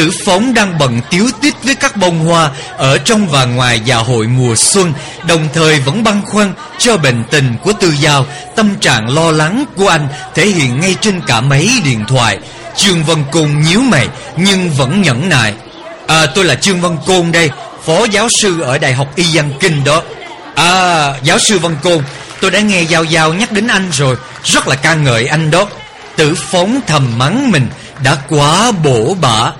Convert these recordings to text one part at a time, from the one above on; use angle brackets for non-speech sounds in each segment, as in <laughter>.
Tử phóng đang bận tiếu tít với các bông hoa Ở trong và ngoài dạ hội mùa xuân, Đồng thời vẫn băn khoăn Cho bệnh tình của Tư Giao. Tâm trạng lo lắng của anh Thể hiện ngay trên cả máy điện thoại. Trương Văn Côn nhíu mày, Nhưng vẫn nhẫn nại. À tôi là Trương Văn Côn đây, Phó giáo sư ở Đại học Y Văn Kinh đó. À giáo sư Văn Côn, Tôi đã nghe Giao Giao nhắc đến anh rồi, Rất là ca ngợi anh đó. Tử phóng thầm mắng mình, Đã quá bổ bả.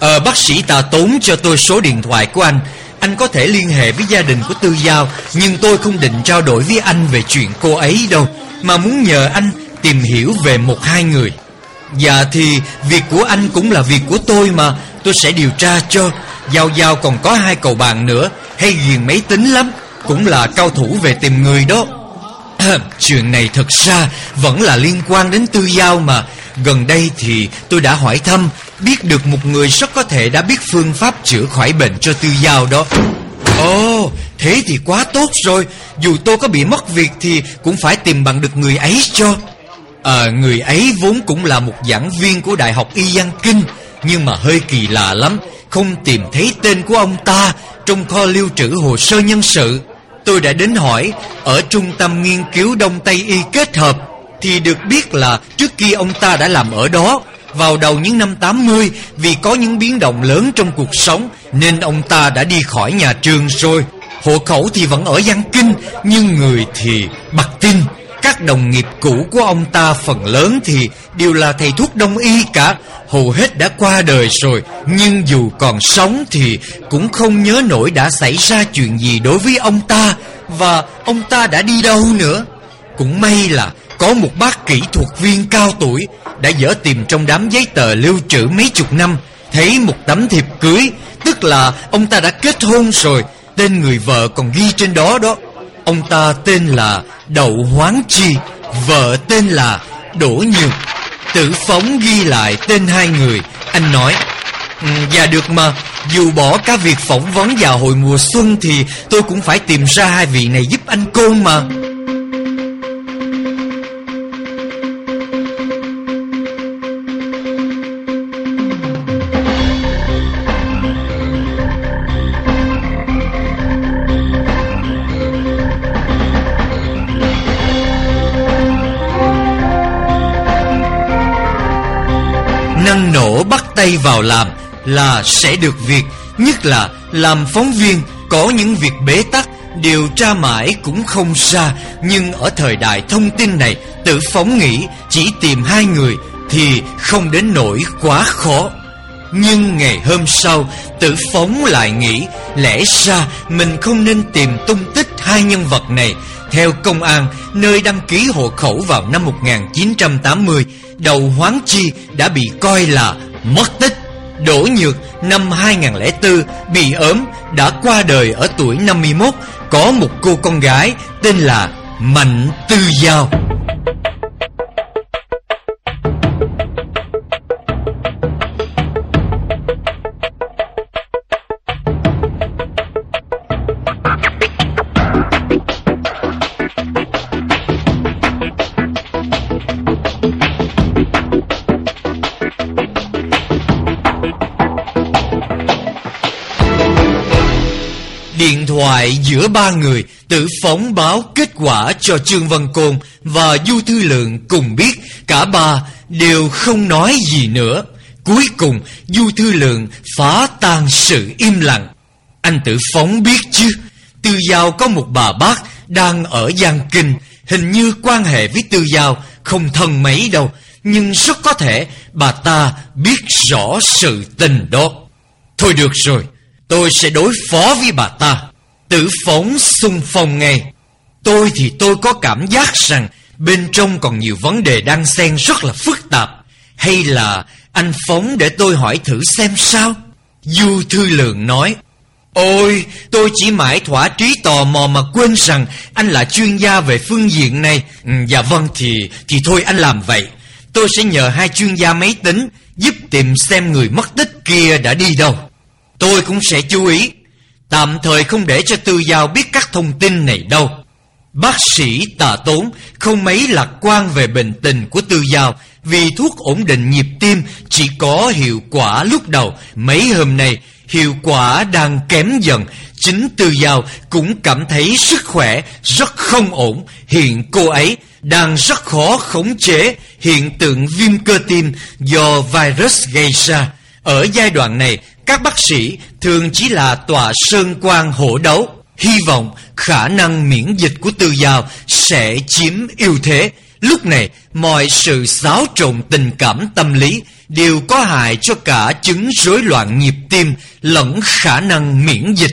Ờ bác sĩ ta tốn cho tôi số điện thoại của anh. Anh có thể liên hệ với gia đình của Tư Giao, Nhưng tôi không định trao đổi với anh về chuyện cô ấy đâu, Mà muốn nhờ anh tìm hiểu về một hai người. Dạ thì việc của anh cũng là việc của tôi mà, Tôi sẽ điều tra cho. Giao Giao còn có hai cậu bạn nữa, Hay ghiền máy tính lắm, Cũng là cao thủ về tìm người đó. <clears throat> Chuyện này thật ra vẫn là liên quan đến Tư Giao mà. Gần đây thì tôi đã hỏi thăm Biết được một người rất có thể đã biết phương pháp chữa khỏi bệnh cho Tư Giao đó. Ồ, thế thì quá tốt rồi. Dù tôi có bị mất việc thì cũng phải tìm bằng được người ấy cho. À người ấy vốn cũng là một giảng viên của Đại học Y Văn Kinh Nhưng mà hơi kỳ lạ lắm. Không tìm thấy tên của ông ta Trong kho lưu trữ hồ sơ nhân sự. Tôi đã đến hỏi Ở trung tâm nghiên cứu Đông Tây Y kết hợp Thì được biết là trước kia ông ta đã làm ở đó. Vào đầu những năm 80 Vì có những biến động lớn trong cuộc sống Nên ông ta đã đi khỏi nhà trường rồi. Hộ khẩu thì vẫn ở Giang Kinh, Nhưng người thì bạc tinh các đồng nghiệp cũ của ông ta phần lớn thì đều là thầy thuốc đông y cả. Hầu hết đã qua đời rồi, Nhưng dù còn sống thì cũng không nhớ nổi đã xảy ra chuyện gì đối với ông ta. Và ông ta đã đi đâu nữa? Cũng may là có một bác kỹ thuật viên cao tuổi Đã dở tìm trong đám giấy tờ lưu trữ mấy chục năm, Thấy một tấm thiệp cưới, Tức là ông ta đã kết hôn rồi, Tên người vợ còn ghi trên đó đó. Ông ta tên là Đậu Hoáng Chi, Vợ tên là Đỗ Nhược. Tử phóng ghi lại tên hai người. Anh nói và Dạ được mà, Dù bỏ cả việc phỏng vấn vào hồi mùa xuân Thì tôi cũng phải tìm ra hai vị này giúp anh Côn mà. Tay vào làm là sẽ được việc, Nhất là làm phóng viên Có những việc bế tắc, Điều tra mãi cũng không ra Nhưng ở thời đại thông tin này Tự phóng nghĩ chỉ tìm hai người Thì không đến nỗi quá khó. Nhưng ngày hôm sau Tự phóng lại nghĩ, Lẽ ra mình không nên tìm tung tích hai nhân vật này. Theo công an, Nơi đăng ký hộ khẩu vào năm 1980 Đầu Hoáng Chi đã bị coi là mất tích Đỗ Nhược năm 2004 bị ốm, đã qua đời ở tuổi 51 Có một cô con gái tên là Mạnh Tư Giao. Thoại giữa ba người tự phóng báo kết quả cho Trương Văn Côn và Du Thư Lượng cùng biết cả ba đều không nói gì nữa. Cuối cùng Du Thư Lượng phá tan sự im lặng. Anh tự phóng biết chứ, Tư Giao có một bà bác đang ở Giang Kinh, hình như quan hệ với Tư Giao không thân mấy đâu, nhưng rất có thể bà ta biết rõ sự tình đó. Thôi được rồi, tôi sẽ đối phó với bà ta. Tử phóng xung phong ngay. Tôi thì tôi có cảm giác rằng bên trong còn nhiều vấn đề đang xen rất là phức tạp. Hay là anh phóng để tôi hỏi thử xem sao? Du Thư Lượng nói, Ôi, tôi chỉ mãi thỏa trí tò mò mà quên rằng anh là chuyên gia về phương diện này. Ừ, dạ vâng thì thì thôi anh làm vậy. Tôi sẽ nhờ hai chuyên gia máy tính giúp tìm xem người mất tích kia đã đi đâu. Tôi cũng sẽ chú ý, tạm thời không để cho Tư Giao biết các thông tin này đâu. Bác sĩ tà tốn không mấy lạc quan về bệnh tình của Tư Giao vì thuốc ổn định nhịp tim chỉ có hiệu quả lúc đầu. Mấy hôm nay hiệu quả đang kém dần. Chính Tư Giao cũng cảm thấy sức khỏe rất không ổn. Hiện cô ấy đang rất khó khống chế hiện tượng viêm cơ tim do virus gây ra. Ở giai đoạn này, các bác sĩ thường chỉ là tòa sơn quan hổ đấu. Hy vọng khả năng miễn dịch của Tư Giao sẽ chiếm ưu thế. Lúc này, mọi sự xáo trộn tình cảm tâm lý đều có hại cho cả chứng rối loạn nhịp tim lẫn khả năng miễn dịch.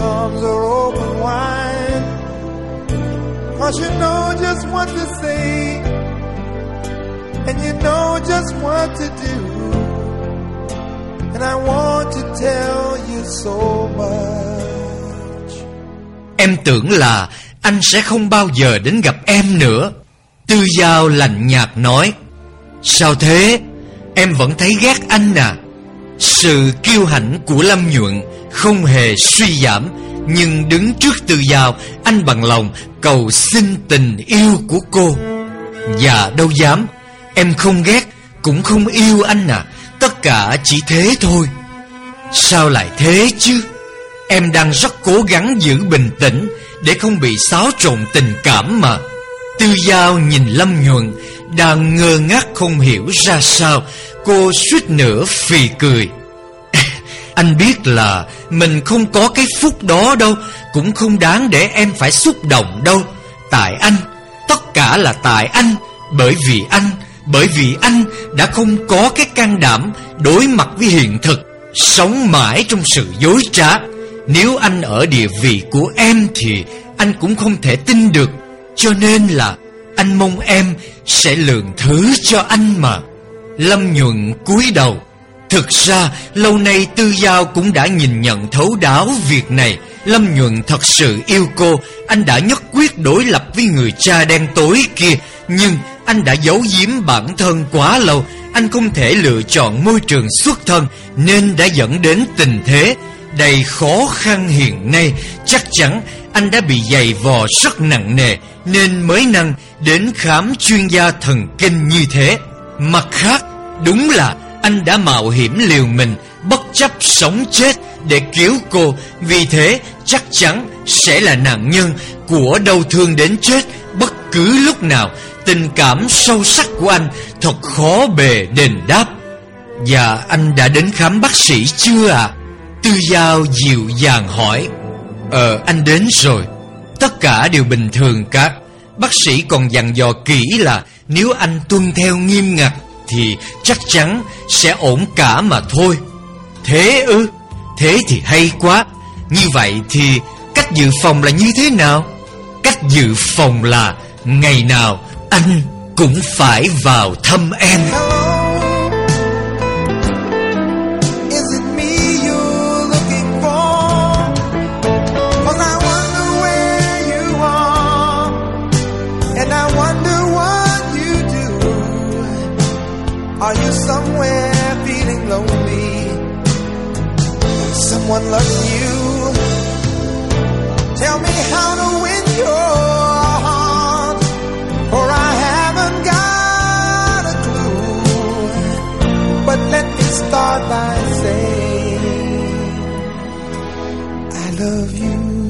Arms are open wide. Cause you know just what to say. And you know just what to do. And I want to tell you so much. Em tưởng là anh sẽ không bao giờ đến gặp em nữa. Tư Giao lạnh nhạt nói, Sao thế? Em vẫn thấy ghét anh à? Sự kiêu hãnh của Lâm Nhuận. Không hề suy giảm, Nhưng đứng trước Tư Giao Anh bằng lòng cầu xin tình yêu của cô. Và đâu dám, Em không ghét, Cũng không yêu anh à Tất cả chỉ thế thôi. Sao lại thế chứ? Em đang rất cố gắng giữ bình tĩnh Để không bị xáo trộn tình cảm mà. Tư Giao nhìn Lâm Nhuận, Đang ngơ ngác không hiểu ra sao. Cô suýt nữa phì cười. Anh biết là mình không có cái phúc đó đâu, Cũng không đáng để em phải xúc động đâu. Tại anh, Tất cả là tại anh, Bởi vì anh, Bởi vì anh đã không có cái can đảm Đối mặt với hiện thực, Sống mãi trong sự dối trá. Nếu anh ở địa vị của em Thì anh cũng không thể tin được. Cho nên là Anh mong em sẽ lượng thứ cho anh mà. Lâm nhuận cúi đầu Thực ra, lâu nay Tư Giao cũng đã nhìn nhận thấu đáo việc này. Lâm Nhuận thật sự yêu cô. Anh đã nhất quyết đối lập với người cha đen tối kia. Nhưng anh đã giấu giếm bản thân quá lâu. Anh không thể lựa chọn môi trường xuất thân, Nên đã dẫn đến tình thế Đầy khó khăn hiện nay. Chắc chắn anh đã bị dày vò rất nặng nề, Nên mới năng đến khám chuyên gia thần kinh như thế. Mặt khác, đúng là anh đã mạo hiểm liều mình, Bất chấp sống chết để cứu cô. Vì thế, chắc chắn sẽ là nạn nhân Của đau thương đến chết Bất cứ lúc nào. Tình cảm sâu sắc của anh Thật khó bề đền đáp. Và anh đã đến khám bác sĩ chưa à Tư Giao dịu dàng hỏi. Ờ anh đến rồi. Tất cả đều bình thường cả Bác sĩ còn dặn dò kỹ là Nếu anh tuân theo nghiêm ngặt thì chắc chắn sẽ ổn cả mà thôi. Thế ư? Thế thì hay quá. Như vậy thì cách dự phòng là như thế nào? Cách dự phòng là Ngày nào anh cũng phải vào thăm em. Someone loves you. Tell me how to win your heart, for I haven't got a clue. But let me start by saying, I love you.